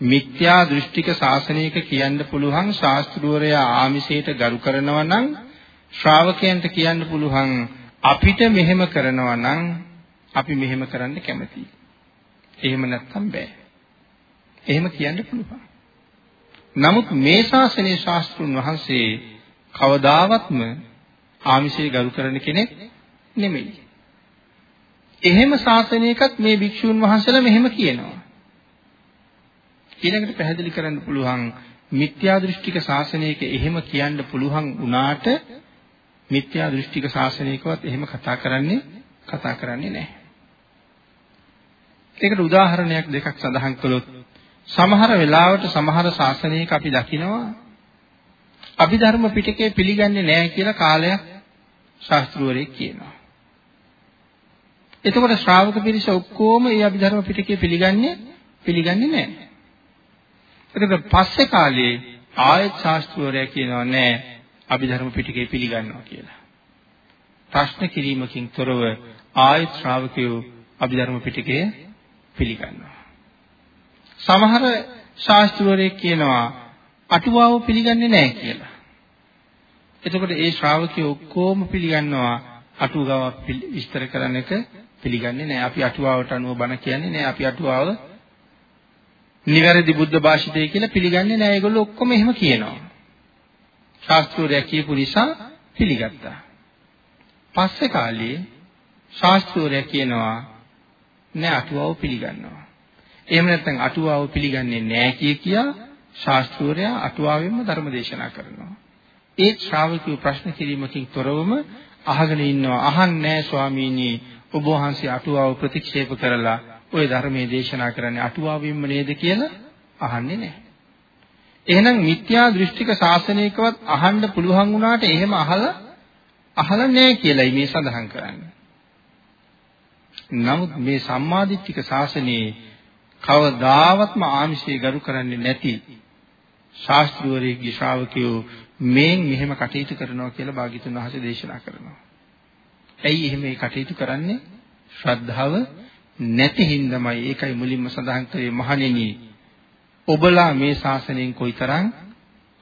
මිත්‍යා දෘෂ්ටික ශාසනයක කියන්න පුළුවන් ශාස්ත්‍රූරයා ආමිෂයට ගරු කරනවා නම් ශ්‍රාවකයන්ට කියන්න පුළුවන් අපිට මෙහෙම කරනවා නම් අපි මෙහෙම කරන්න කැමතියි. එහෙම නැත්තම් බෑ. එහෙම කියන්න පුළුවන්. නමුත් මේ ශාසනයේ ශාස්ත්‍රුන් වහන්සේ කවදාවත්ම ආමිෂය ගරු කරන කෙනෙක් නෙමෙයි. එහෙම ශාසනයකත් මේ භික්ෂුන් වහන්සේලා මෙහෙම කියනවා. ඊළඟට පැහැදිලි කරන්න පුළුවන් මිත්‍යා දෘෂ්ටික ශාසනයක එහෙම කියන්න පුළුවන් වුණාට මිත්‍යා දෘෂ්ටික ශාසනයකවත් එහෙම කතා කරන්නේ කතා කරන්නේ නැහැ. ඒකට උදාහරණයක් දෙකක් සඳහන් කළොත් සමහර වෙලාවට සමහර ශාසනයක අපි දකිනවා අභිධර්ම පිටකේ පිළිගන්නේ නැහැ කියලා කාලයක් ශාස්ත්‍රවරයෙක් කියනවා. එතකොට ශ්‍රාවක පිරිස ඔක්කොම මේ අභිධර්ම පිටකය පිළිගන්නේ පිළිගන්නේ නැහැ. එතකොට පස්සේ කාලේ ආයත් ශාස්ත්‍රවරයා කියනවා නෑ අභිධර්ම පිටකය පිළිගන්නවා කියලා. ප්‍රශ්න කිරීමකින් තොරව ආයත් ශ්‍රාවකයෝ අභිධර්ම පිටකය පිළිගන්නවා. සමහර ශාස්ත්‍රවරයෙක් කියනවා අටුවාව පිළිගන්නේ නැහැ කියලා. එතකොට ඒ ශ්‍රාවකයෝ ඔක්කොම පිළිගන්නවා අටුවාව විස්තර කරන එක පිළිගන්නේ නැහැ. අපි අටුවාවට අනුව බණ කියන්නේ නැහැ. අපි අටුවාව නිවැරදි බුද්ධ භාෂිතය කියලා පිළිගන්නේ නැහැ. ඒගොල්ලෝ ඔක්කොම එහෙම කියනවා. ශාස්ත්‍රෝරයා කියපු නිසා පිළිගත්තා. පස්සේ කාලේ ශාස්ත්‍රෝරයා කියනවා නෑ අටුවාව පිළිගන්නවා. එහෙම නැත්නම් අටුවාව පිළිගන්නේ නෑ කිය කියා ශාස්ත්‍රෝරයා අටුවාවෙන්ම ධර්ම දේශනා කරනවා. ඒ ශ්‍රාවකයෝ ප්‍රශ්න කිරීමකින් තොරවම අහගෙන ඉන්නවා. අහන්නේ නෑ ස්වාමීනි ඔබ වහන්සේ අටුවාව ප්‍රතික්ෂේප කරලා ওই ධර්මයේ දේශනා කරන්නේ අටුවාවින්ම නේද කියලා අහන්නේ නැහැ. එහෙනම් මිත්‍යා දෘෂ්ටික ශාසනයකවත් අහන්න පුළුවන් වුණාට එහෙම අහලා අහලා නැහැ කියලායි මේ සඳහන් කරන්නේ. නමුත් මේ සම්මාදිට්ඨික ශාසනයේ කවදාවත්ම ආමිෂය ගරු කරන්නේ නැති ශාස්ත්‍රවරයෙක්ගේ ශ්‍රාවකයෝ මේන් මෙහෙම කටයුතු කරනවා කියලා භාග්‍යතුන් වහන්සේ දේශනා කරනවා. ඇයි එහෙම මේ කටයුතු කරන්නේ? ශ්‍රද්ධාව නැති හින්දාමයි. ඒකයි මුලින්ම සඳහන් කළේ මහණෙනි. ඔබලා මේ ශාසනයෙන් කොයිතරම්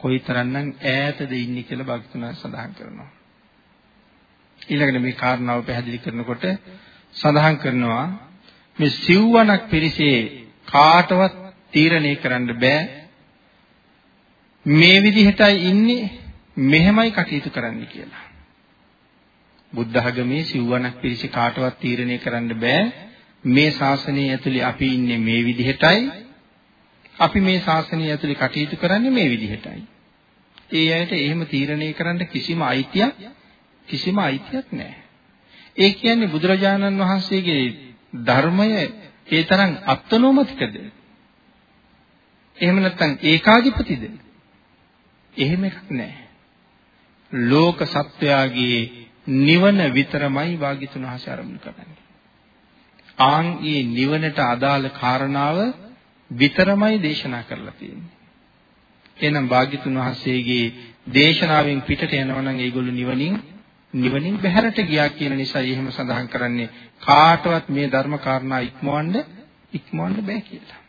කොයිතරම්නම් ඈතද ඉන්නේ කියලා භාග්‍යතුන් සඳහන් කරනවා. ඊළඟට මේ කාරණාව පැහැදිලි කරනකොට සඳහන් කරනවා මේ සිව්වණක් පිරිසේ කාටවත් තීරණය කරන්න බෑ මේ විදිහටයි ඉන්නේ මෙහෙමයි කටයුතු කරන්න කියලා. බුද්ධ ධර්මයේ සිව්වණක් පිරිස කාටවත් තීරණය කරන්න බෑ මේ ශාසනය ඇතුලේ අපි ඉන්නේ මේ විදිහටයි අපි මේ ශාසනය ඇතුලේ කටයුතු කරන්නේ මේ විදිහටයි. ඒ අයට එහෙම තීරණය කරන්න කිසිම අයිතියක් කිසිම අයිතියක් නැහැ. ඒ කියන්නේ බුදුරජාණන් වහන්සේගේ ධර්මය ඒ තරම් අත්නෝමතිකද? එහෙම නැත්නම් ඒකාධිපතිද? එහෙම එකක් නැහැ. ලෝක සත්වයාගේ නිවන විතරමයි වාග්යතුන් වහන්සේ ආරම්භ කරන්නේ. ආන් ඒ නිවනට අදාළ කාරණාව විතරමයි දේශනා කරලා තියෙන්නේ. එහෙනම් වාග්යතුන් වහන්සේගේ දේශනාවෙන් පිටට යනවා නම් ඒගොල්ලෝ නිවනින් නිවනින් බැහැරට ගියා කියන නිසා එහෙම සඳහන් කරන්නේ කාටවත් මේ ධර්ම කාරණා ඉක්මවන්න ඉක්මවන්න බෑ කියලා.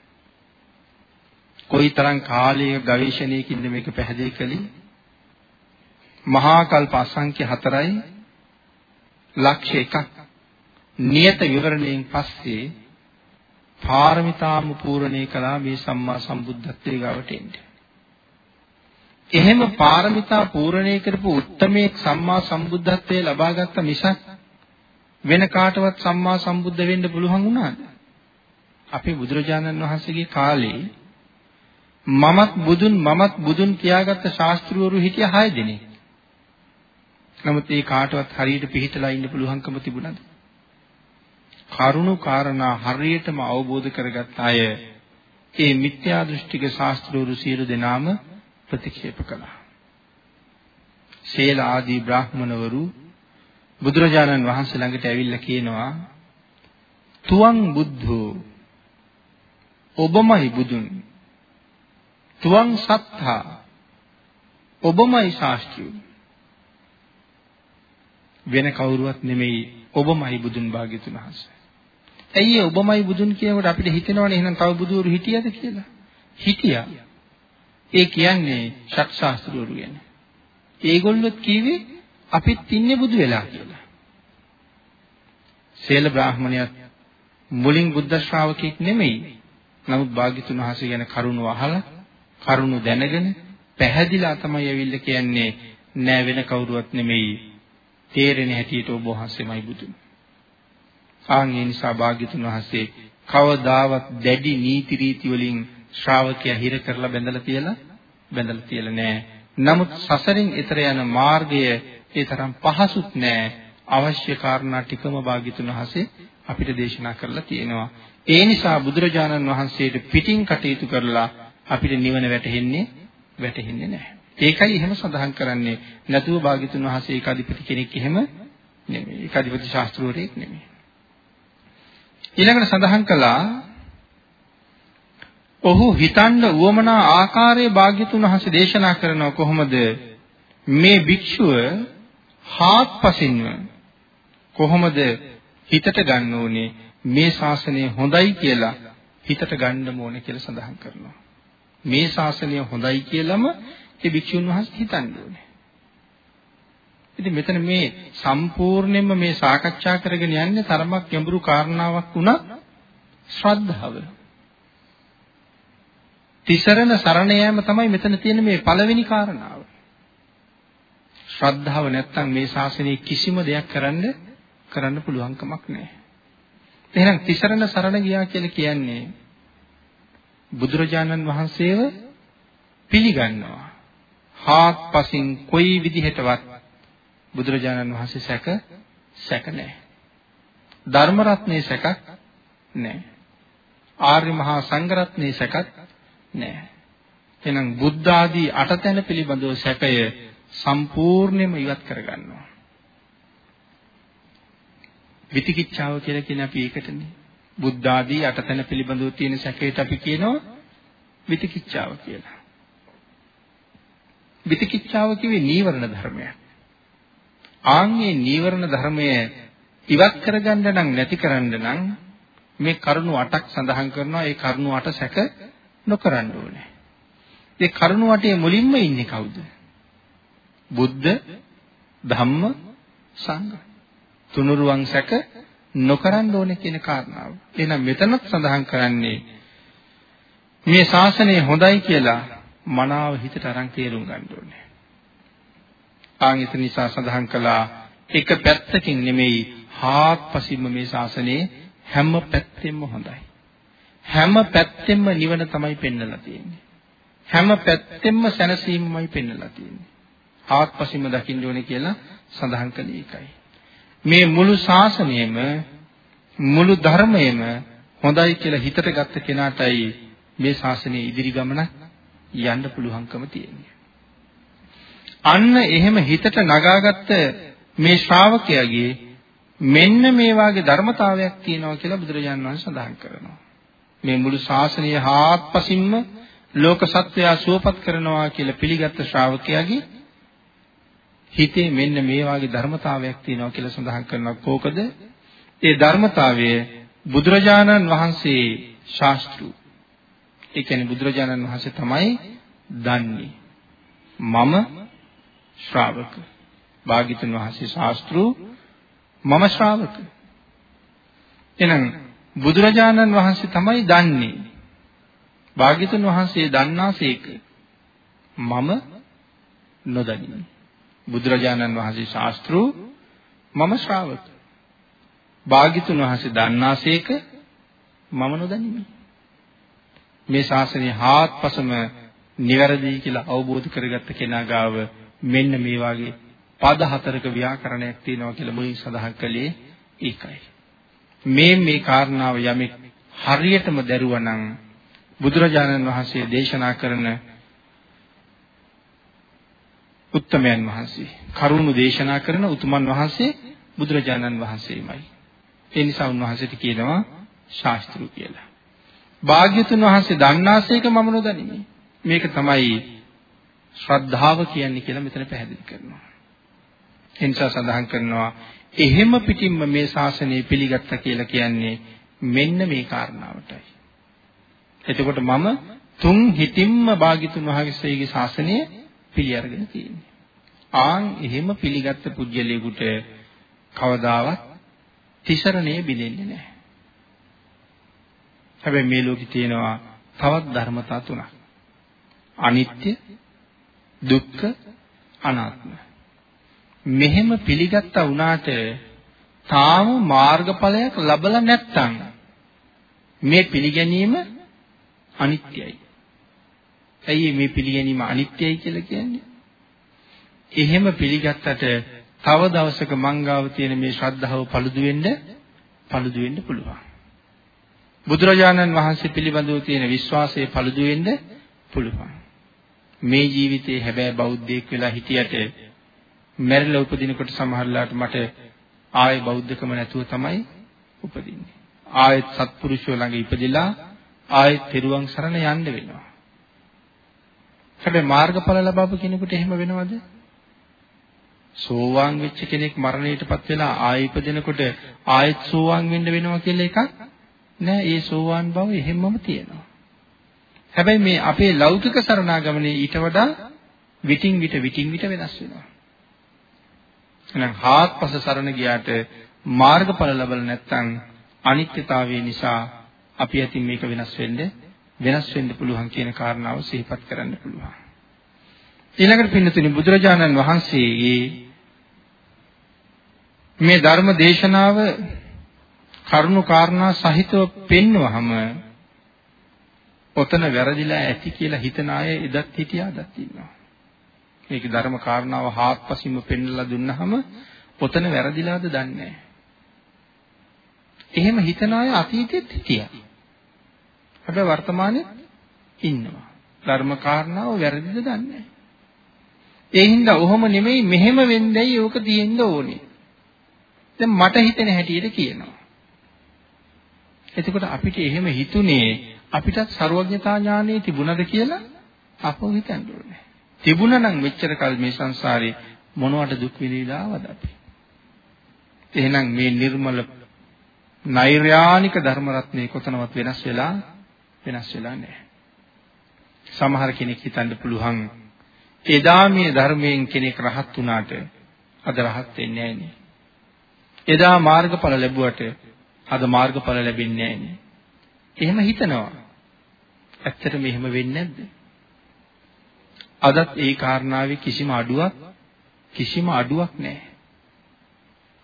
කොයිතරම් කාලයක ගවේෂණයකින්ද මේක පැහැදිලි කළේ? මහා කල්ප අසංඛ්‍ය 4යි ලක්ෂ 1ක් නියත විවරණයෙන් පස්සේ පාරමිතාම පූර්ණේ කළා මේ සම්මා සම්බුද්ධත්වයේ ගාවට එන්නේ. එහෙම පාරමිතා පූර්ණේ කරපු උත්තමයේ සම්මා සම්බුද්ධත්වයේ ලබාගත්ත මිසක් වෙන කාටවත් සම්මා සම්බුද්ධ වෙන්න පුළුවන් වුණාද? අපේ බුදුරජාණන් වහන්සේගේ කාලේ මමත් බුදුන් මමත් බුදුන් කියාගත්ත ශාස්ත්‍රවරු හිටිය 6 දෙනෙක්. නමුත් ඒ කාටවත් හරියට පිළිහිටලා ඉන්න පුළුවන්කම තිබුණාද? කරුණු කාරණා හරියටම අවබෝධ කරගත් අය ඒ මිත්‍යා දෘෂ්ටික ශාස්ත්‍රවරු සියලු දෙනාම ප්‍රතික්ෂේප කළා. ශේල ආදී බ්‍රාහ්මණවරු බුදුරජාණන් වහන්සේ ළඟට ඇවිල්ලා කියනවා තුවං බුද්ධෝ ඔබමයි බුදුන් තුවං සත්තා ඔබමයි ශාස්ත්‍රය වෙන කවුරුවත් නෙමෙයි ඔබමයි බුදුන් භාග්‍යතුන් වහන්සේ. ඇයි ඔබමයි බුදුන් කියනකොට අපිට හිතෙනවනේ එහෙනම් තව බුදුවරු හිටියද කියලා. හිටියා. ඒ කියන්නේ ශක් ශාස්ත්‍රවරු ගැන. ඒගොල්ලොත් කිව්වේ අපිත් ඉන්නේ බුදු වෙලා කියලා. සේල බ්‍රාහමණයත් මුලින් බුද්ධ ශ්‍රාවකෙක් නෙමෙයි. නමුත් භාග්‍යතුන් වහන්සේ ගැන කරුණ අහලා කරුණ දැනගෙන පැහැදිලා තමයි ඇවිල්ලා කියන්නේ නෑ වෙන කවුරුවත් නෙමෙයි. තේරෙන හැටියට ඔබ වහන්සේමයි බුදුන්. ආන් ඒ නිසා භාග්‍යතුන් වහන්සේ කවදාවත් දැඩි නීති රීති වලින් ශ්‍රාවකයා හිර කරලා බැඳලා තියලා බැඳලා තියලා නෑ. නමුත් සසරින් එතර යන මාර්ගය ඒ තරම් පහසුත් නෑ. අවශ්‍ය කාරණා ටිකම භාග්‍යතුන් වහන්සේ අපිට දේශනා කරලා තියෙනවා. ඒ නිසා බුදුරජාණන් වහන්සේට පිටින් කටයුතු කරලා අපිට නිවන වැටහෙන්නේ වැටහෙන්නේ නැහැ. ඒකයි එහෙම සඳහන් කරන්නේ. නැතුව භාග්‍යතුන් වහන්සේ ඒක අධිපති කෙනෙක් එහෙම නෙමෙයි. ඒක අධිපති ශාස්ත්‍රවරයෙක් නෙමෙයි. ඊළඟට සඳහන් කළා ඔහු හිතන්න උවමනා ආකාරයේ භාග්‍යතුන් වහන්සේ දේශනා කරනවා කොහොමද? මේ භික්ෂුව හාත්පසින්ම කොහොමද හිතට ගන්න ඕනේ? මේ ශාසනය හොඳයි කියලා හිතට ගන්න ඕනේ කියලා සඳහන් කරනවා. මේ ශාසනය හොඳයි කියලාම ඒ භික්ෂුන් වහන්සේ හිතන්න. ඕනේ ඉතින් මෙතන මේ සම්පූර්ණයෙන්ම මේ සාකච්ඡා කරගෙන යන්නේ තරමක් ගැඹුරු කාරණාවක් වුණා ශ්‍රද්ධාව තිසරණ සරණ යාම තමයි මෙතන තියෙන මේ පළවෙනි කාරණාව. ශ්‍රද්ධාව නැත්තම් මේ ශාසනයේ කිසිම දෙයක් කරන්න කරන්න පුළුවන් කමක් නැහැ. එහෙනම් තිසරණ සරණ ගියා කියලා කියන්නේ බුදුරජාණන් වහන්සේව පිළිගන්නවා. හාත්පසින් කොයි විදිහටවත් බුදුරජාණන් වහන්සේ සැක සැක නැහැ. ධර්ම රත්නේ සැකක් නැහැ. ආර්ය මහා සංඝ රත්නේ සැකක් නෑ. එහෙනම් බුද්ධ ආදී අටතැන පිළිබඳව සැකය සම්පූර්ණයෙන්ම ඉවත් කරගන්නවා. විතිකිච්ඡාව කියලා කියන අපි ඒකටනේ. බුද්ධ ආදී අටතැන පිළිබඳව තියෙන සැකයට අපි කියනවා විතිකිච්ඡාව කියලා. විතිකිච්ඡාව කිව්වේ නීවරණ ධර්මයක්. ආන්ගේ නීවරණ ධර්මය ඉවත් කරගන්න නම් නැති කරන්න නම් මේ කරුණු 8ක් සඳහන් කරනවා ඒ කරුණු 8 සැක නොකරන්න ඕනේ. ඒ කරුණ වටේ මුලින්ම ඉන්නේ කවුද? බුද්ධ, ධම්ම, සංඝ. තුනුරුවන් සැක නොකරන්න ඕනේ කියන කාරණාව. එහෙනම් මෙතනත් සඳහන් කරන්නේ මේ ශාසනය හොඳයි කියලා මනාව හිතට අරන් තේරුම් ගන්න ඕනේ. ආන් ඒක නිසා සඳහන් කළා එක පැත්තකින් නෙමෙයි හාත්පසින්ම මේ ශාසනයේ හැම පැත්තෙම හොඳයි. හැම පැත්තෙම නිවන තමයි පෙන්වලා තියෙන්නේ. හැම පැත්තෙම සැනසීමමයි පෙන්වලා තියෙන්නේ. ආත්පසින්ම දකින්න ඕනේ කියලා සඳහන් කළේ ඒකයි. මේ මුළු ශාසනයම මුළු ධර්මයම හොඳයි කියලා හිතට ගත්ත කෙනාටයි මේ ශාසනයේ ඉදිරි ගමන යන්න පුළුවන්කම තියෙන්නේ. අන්න එහෙම හිතට නගාගත්ත මේ ශ්‍රාවකයාගේ මෙන්න මේ වාගේ ධර්මතාවයක් තියෙනවා කියලා බුදුරජාණන් වහන්සේ සඳහන් කරනවා. මේ මුළු ශාසනය හාත්පසින්ම ලෝක සත්වයා සුවපත් කරනවා කියලා පිළිගත් ශ්‍රාවකයාගේ හිතේ මෙන්න මේ වාගේ ධර්මතාවයක් තියෙනවා කියලා සඳහන් කරනවා. කෝකද? ඒ ධර්මතාවය බුදුරජාණන් වහන්සේ ශාස්ත්‍රු. ඒ කියන්නේ බුදුරජාණන් වහන්සේ තමයි දන්නේ. මම ශ්‍රාවක. භාග්‍යතුන් වහන්සේ ශාස්ත්‍රු මම ශ්‍රාවක. එහෙනම් බුදුරජාණන් වහන්සේ තමයි දන්නේ. භාග්‍යතුන් වහන්සේ දන්නාසේක මම නොදනිමි. බුදුරජාණන් වහන්සේ ශාස්ත්‍රු මම ශ්‍රාවක. භාග්‍යතුන් වහන්සේ දන්නාසේක මම නොදනිමි. මේ ශාසනය හාත්පසම නිවැරදි කියලා අවබෝධ කරගත්ත කෙනා ගාව මෙන්න මේ වගේ පද හතරක ව්‍යාකරණයක් තියෙනවා කියලා මුලින් සඳහන් කළේ ඒකයි. මේ මේ කාරණාව යමෙක් හරියටම දරුවා නම් බුදුරජාණන් වහන්සේ දේශනා කරන උත්තමයන් වහන්සේ කරුණු දේශනා කරන උතුමන් වහන්සේ බුදුරජාණන් වහන්සේමයි. ඒ නිසා උන්වහන්සේට කියනවා ශාස්ත්‍රු කියලා. භාග්‍යතුන් වහන්සේ දන්නාසේක මම නොදනිමි. මේක තමයි ශ්‍රද්ධාව කියන්නේ කියලා මෙතන පැහැදිලි කරනවා. එනිසා සඳහන් කරනවා එහෙම පිටින්ම මේ ශාසනය පිළිගත්තා කියලා කියන්නේ මෙන්න මේ කාරණාවටයි. එතකොට මම තුන් හිතින්ම භාග්‍යතුන් වහන්සේගේ ශාසනය පිළි අරගෙන තියෙන්නේ. ආන් එහෙම පිළිගත්ත පුජ්‍යලයකට කවදාවත් තිසරණේ බිඳෙන්නේ නැහැ. හැබැයි මේ ලෝකේ තියෙනවා තවත් ධර්මතා තුනක්. අනිත්‍ය, දුක්ඛ, අනාත්ම. මෙහෙම පිළිගත්තා වුණාට තාම මාර්ගඵලයක් ලැබලා නැත්තම් මේ පිළිගැනීම අනිත්‍යයි. ඇයි මේ පිළිගැනීම අනිත්‍යයි කියලා කියන්නේ? එහෙම පිළිගත්තට තව දවසක මංගාව තියෙන මේ ශ්‍රද්ධාව paludu වෙන්න paludu වෙන්න පුළුවන්. බුදුරජාණන් වහන්සේ පිළිබඳව තියෙන විශ්වාසය paludu වෙන්න පුළුවන්. මේ ජීවිතේ හැබැයි බෞද්ධයෙක් වෙලා හිටියට මැරිලා උපදිනකොට සමහරලාට මට ආයේ බෞද්ධකම නැතුව තමයි උපදින්නේ. ආයෙත් සත්පුරුෂයෝ ළඟ ඉපදිලා ආයෙත් තෙරුවන් සරණ යන්න වෙනවා. හැබැයි මාර්ගඵල ලබාපු කෙනෙකුට එහෙම වෙනවද? සෝවාන් වෙච්ච කෙනෙක් මරණයටපත් වෙලා ආයෙ ඉපදෙනකොට ආයෙත් සෝවාන් වෙන්න වෙනවා කියලා එකක් නෑ. ඒ සෝවාන් බව එහෙමම තියෙනවා. හැබැයි මේ අපේ ලෞකික සරණාගමනේ ඊට වඩා විටින් විට විටින් විට වෙනස් වෙනවා. එහෙනම් හාත්පස සරණ ගියාට මාර්ගඵල ලැබල නැත්නම් අනිත්‍යතාවය නිසා අපි අතින් මේක වෙනස් වෙන්නේ වෙනස් වෙන්න පුළුවන් කියන කාරණාව සිහිපත් කරන්න පුළුවන්. ඊළඟට පින්නතුනි බුදුරජාණන් වහන්සේගේ මේ ධර්ම දේශනාව කරුණු කාරණා සහිතව පෙන්වහම ඔතන වැරදිලා ඇති කියලා හිතන අය එදත් හිටියා අදත් ඉන්නවා. මේක ධර්ම කාරණාව හාත්පසින්ම පෙන්වලා දුන්නහම ඔතන වැරදිලාද දන්නේ එහෙම හිතන අය අතීතෙත් හිටියා. හැබැයි වර්තමානයේ ඉන්නවා. ධර්ම කාරණාව වැරදිද දන්නේ ඒ හින්දා ඔහොම නෙමෙයි මෙහෙම වෙන්නයි ඕක තියෙන්න ඕනේ. දැන් මට හිතෙන හැටියට කියනවා. එතකොට අපිට එහෙම හිතුනේ අපිටත් ਸਰවඥතා ඥානෙ තිබුණද කියලා අපව හිතන්න ඕනේ. තිබුණා නම් මෙච්චර කල් මේ සංසාරේ මොනවට දුක් විඳීලා ආවද අපි? එහෙනම් මේ නිර්මල නෛර්යානික ධර්ම රත්නේ කොතනවත් වෙනස් වෙලා වෙනස් වෙලා නැහැ. සමහර කෙනෙක් හිතන්න පුළුවන් එදා මේ ධර්මයෙන් කෙනෙක් රහත් වුණාට අද රහත් වෙන්නේ නැහනේ. එදා මාර්ගඵල ලැබුවට අද මාර්ගඵල ලැබෙන්නේ නැහනේ. එහෙම හිතනවා. ඇත්තටම එහෙම වෙන්නේ නැද්ද? අදත් ඒ කාරණාවේ කිසිම අඩුවක් කිසිම අඩුවක් නැහැ.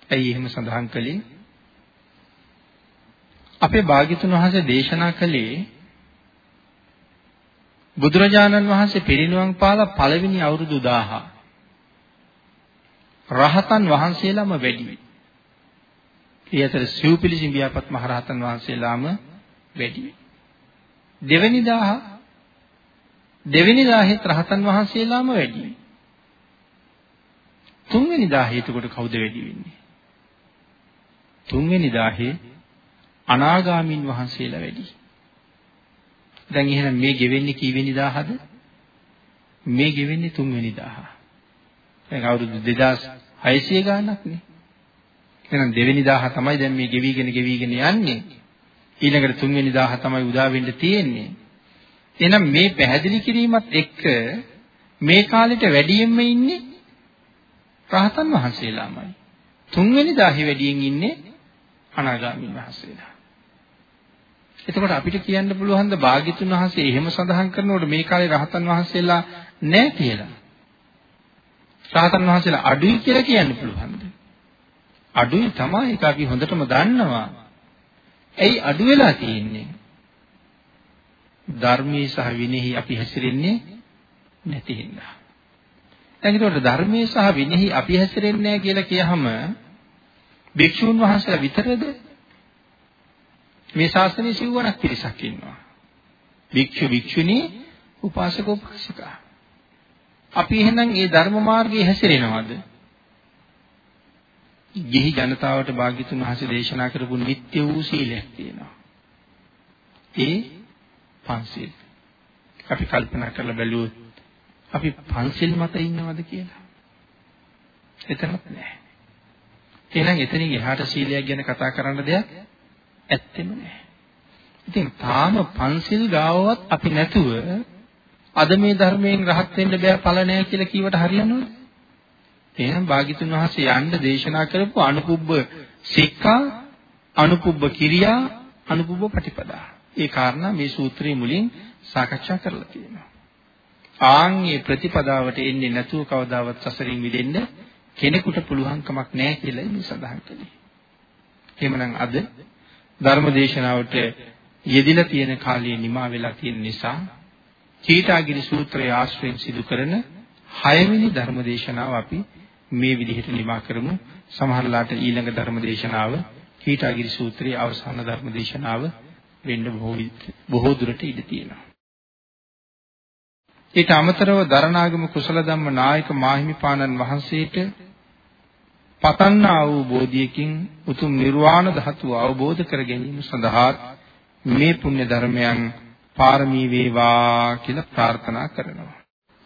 ඇයි එහෙම සඳහන් කළේ? අපේ භාග්‍යතුන් වහන්සේ දේශනා කළේ බුදුරජාණන් වහන්සේ පිරිනිවන් පාලා පළවෙනි අවුරුදු 1000 රහතන් වහන්සේලාම වැඩි. ඒ අතර සිව්පිලි සිඹියාපත් මහරහතන් වහන්සේලාම වැඩි. දෙවෙනි දාහ දෙවෙනි දාහෙත් රහතන් වහන්සේලාම වැඩි. තුන්වෙනි දාහේ එතකොට කවුද වැඩි වෙන්නේ? තුන්වෙනි දාහේ අනාගාමින් වහන්සේලා වැඩි. දැන් එහෙනම් මේ ගෙවෙන්නේ කීවෙනි දාහද? මේ ගෙවෙන්නේ තුන්වෙනි දාහ. දැන් අවුරුදු 2600 ගාණක් නේ. එහෙනම් දෙවෙනි දාහ තමයි දැන් මේ ගෙවිගෙන ගෙවිගෙන යන්නේ. ඊළඟට තුන්වෙනි දාහ තමයි උදා වෙන්න තියෙන්නේ. එහෙනම් මේ පැහැදිලි කිරීමත් එක්ක මේ කාලෙට වැඩියෙන්ම ඉන්නේ රහතන් වහන්සේලාමයි. තුන්වෙනි දාහේ වැඩියෙන් ඉන්නේ අනාගාමී වහන්සේලා. එතකොට අපිට කියන්න පුළුවන් ද භාග්‍යතුන් වහන්සේ එහෙම සඳහන් කරනකොට මේ කාලේ රහතන් වහන්සේලා නැහැ කියලා. රහතන් වහන්සේලා අඩුයි කියලා කියන්න පුළුවන්ද? අඩුයි තමයි ඒක අපි හොඳටම දන්නවා. ඇයි අඩු වෙලා තියෙන්නේ? ධර්මයේ සහ විනෙහි අපි හැසිරෙන්නේ නැති හින්දා. දැන් ඒකට ධර්මයේ සහ විනෙහි අපි හැසිරෙන්නේ නැහැ කියලා කියහම භික්ෂුන් වහන්සේලා විතරද මේ ශාසනයේ සිව්වණක් පිරිසක් ඉන්නවා. භික්ෂු භික්ෂුණී උපාසක උපාසිකා. අපි එහෙනම් මේ ධර්ම මාර්ගයේ හැසිරෙනවද? ගිහි ජනතාවට භාග්‍යතුන් වහන්සේ දේශනා කරපු නිත්‍ය වූ සීලයක් තියෙනවා. ඒ පන්සිල්. අපි කල්පනා කරලා බැලුවොත් අපි පන්සිල් මත ඉන්නවද කියලා? එතනත් නැහැ. එහෙනම් එතනින් එහාට සීලයක් ගැන කතා කරන්න දෙයක් ඇත්තෙම නැහැ. ඉතින් තාම පන්සිල් ගාවවත් අපි නැතුව අද මේ ධර්මයෙන් රහත් වෙන්න බෑ ඵල නැහැ කියලා කීවට හරියනවද? එහෙනම් භාග්‍යතුන් වහන්සේ යන්න දේශනා කරපු අනුපුබ්බ සික්ඛා අනුපුබ්බ කිරියා අනුපුබ්බ පටිපදා. ඒ කාරණා මේ සූත්‍රයේ මුලින් සාකච්ඡා කරලා තියෙනවා. ආන්ගේ ප්‍රතිපදාවට එන්නේ නැතුව කවදාවත් සසරින් මිදෙන්න කෙනෙකුට පුළුවන්කමක් නැහැ කියලා මේ සඳහන් කළේ. එහෙමනම් අද ධර්ම දේශනාවට යෙදිලා තියෙන කාලයේ නිමා වෙලා තියෙන නිසා චීතාගිරි සූත්‍රය ආශ්‍රයෙන් සිදු කරන 6 වෙනි ධර්ම දේශනාව අපි මේ විදිහට නිමා කරමු. සමහරලාට ඊළඟ ධර්ම දේශනාව කීටාගිරි සූත්‍රයේ අවසාන ධර්ම දේශනාව වෙන්න බොහෝ දුරට ඉඩ තියෙනවා. ඊට අමතරව දරණාගම කුසල ධම්ම නායක මාහිමිපාණන් වහන්සේට පතන්නා වූ බෝධියකින් උතුම් නිර්වාණ ධාතුව අවබෝධ කර ගැනීම සඳහා මේ පුණ්‍ය ධර්මයන් පාරමී වේවා කියලා ප්‍රාර්ථනා කරනවා.